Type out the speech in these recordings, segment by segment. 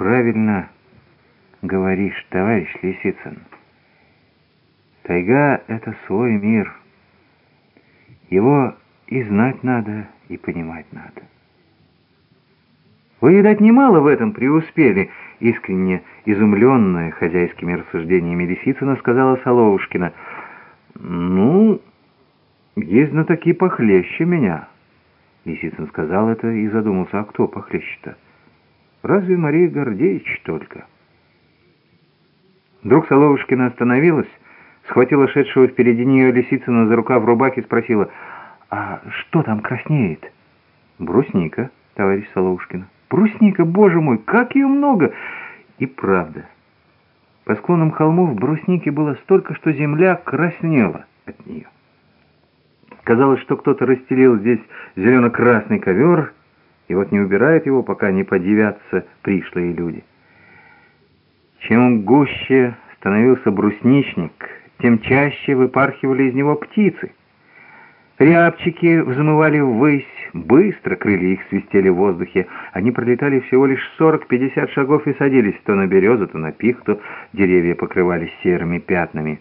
правильно говоришь, товарищ Лисицын. Тайга — это свой мир. Его и знать надо, и понимать надо. Вы, видать, немало в этом преуспели, искренне изумленная хозяйскими рассуждениями Лисицына сказала Соловушкина. Ну, есть знатоки похлеще меня. Лисицын сказал это и задумался, а кто похлеще-то? Разве Мария Гордеевич только? Вдруг Соловушкина остановилась, схватила шедшего впереди нее Лисицына за рукав рубак и спросила, «А что там краснеет?» «Брусника, товарищ Соловушкина». «Брусника, боже мой, как ее много!» И правда, по склонам холмов брусники было столько, что земля краснела от нее. Казалось, что кто-то расстелил здесь зелено-красный ковер, и вот не убирает его, пока не подивятся пришлые люди. Чем гуще становился брусничник, тем чаще выпархивали из него птицы. Рябчики взмывали ввысь, быстро крылья их свистели в воздухе. Они пролетали всего лишь 40-50 шагов и садились то на березу, то на пихту. Деревья покрывались серыми пятнами.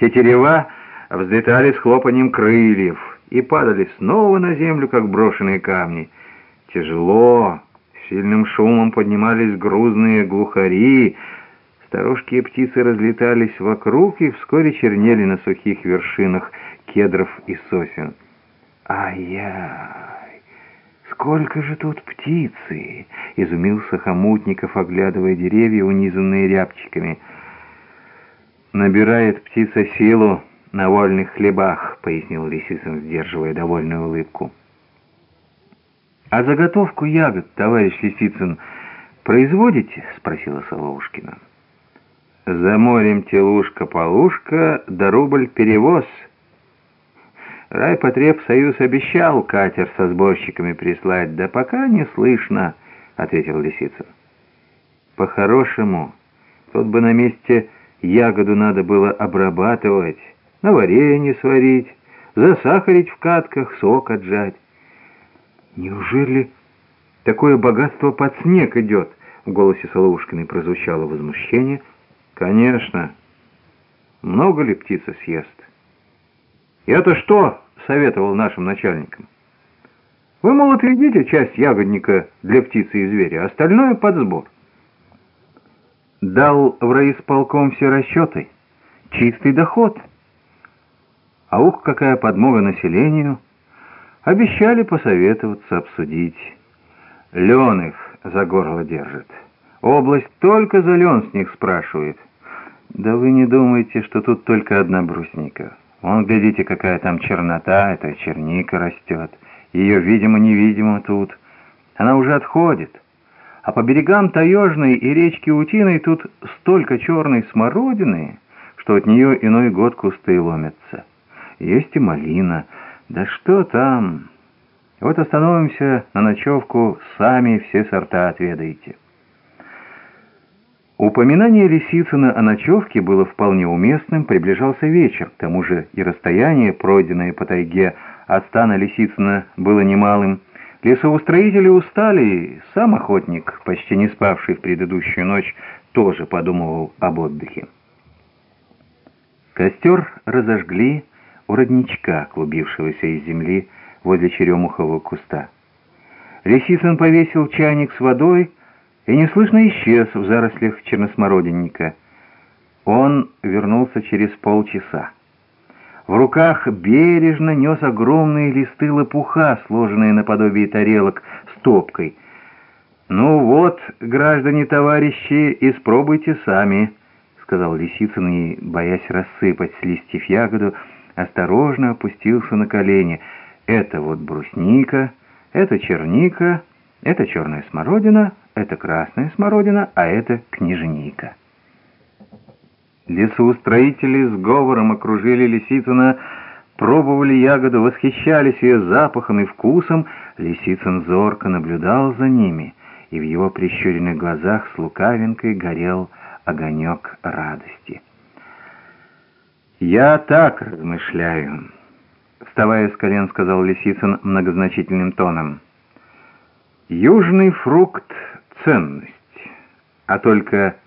Тетерева взлетали с хлопанием крыльев и падали снова на землю, как брошенные камни. Тяжело, сильным шумом поднимались грузные глухари. Старушки и птицы разлетались вокруг и вскоре чернели на сухих вершинах кедров и сосен. «Ай-яй! Сколько же тут птицы!» — изумился Хомутников, оглядывая деревья, унизанные рябчиками. «Набирает птица силу на вольных хлебах», — пояснил Лисицын, сдерживая довольную улыбку. «А заготовку ягод, товарищ Лисицын, производите?» — спросила Соловушкина. «За морем телушка-полушка, да рубль перевоз». Райпотребсоюз обещал катер со сборщиками прислать, да пока не слышно, — ответил Лисицын. По-хорошему, тут бы на месте ягоду надо было обрабатывать, на варенье сварить, засахарить в катках, сок отжать. Неужели такое богатство под снег идет? В голосе Соловушкиной прозвучало возмущение. Конечно. Много ли птица съест? «Я-то что?» — советовал нашим начальникам. «Вы, мол, отведите часть ягодника для птицы и зверя, а остальное под сбор». Дал в райисполком все расчеты. Чистый доход. А ух, какая подмога населению. Обещали посоветоваться, обсудить. Лен их за горло держит. Область только за лен с них спрашивает. Да вы не думайте, что тут только одна брусника. Вон, глядите, какая там чернота, эта черника растет. Ее, видимо-невидимо тут. Она уже отходит. А по берегам Таежной и речки Утиной тут столько черной смородины, что от нее иной год кусты ломятся. Есть и малина. Да что там? Вот остановимся на ночевку, сами все сорта отведаете. Упоминание Лисицына о ночевке было вполне уместным, приближался вечер, к тому же и расстояние, пройденное по тайге от стана Лисицына, было немалым. Лесоустроители устали, сам охотник, почти не спавший в предыдущую ночь, тоже подумывал об отдыхе. Костер разожгли у родничка, клубившегося из земли возле черемухового куста. Лисицын повесил чайник с водой, и неслышно исчез в зарослях черносмородинника. Он вернулся через полчаса. В руках бережно нес огромные листы лопуха, сложенные наподобие тарелок стопкой. «Ну вот, граждане-товарищи, испробуйте сами», — сказал Лисицын и, боясь рассыпать с листьев ягоду, осторожно опустился на колени. «Это вот брусника, это черника, это черная смородина, это красная смородина, а это княжника. Лесоустроители с говором окружили Лисицына, пробовали ягоду, восхищались ее запахом и вкусом. Лисицын зорко наблюдал за ними, и в его прищуренных глазах с лукавинкой горел огонек радости. «Я так размышляю», — вставая с колен, сказал Лисицын многозначительным тоном. «Южный фрукт — ценность. а только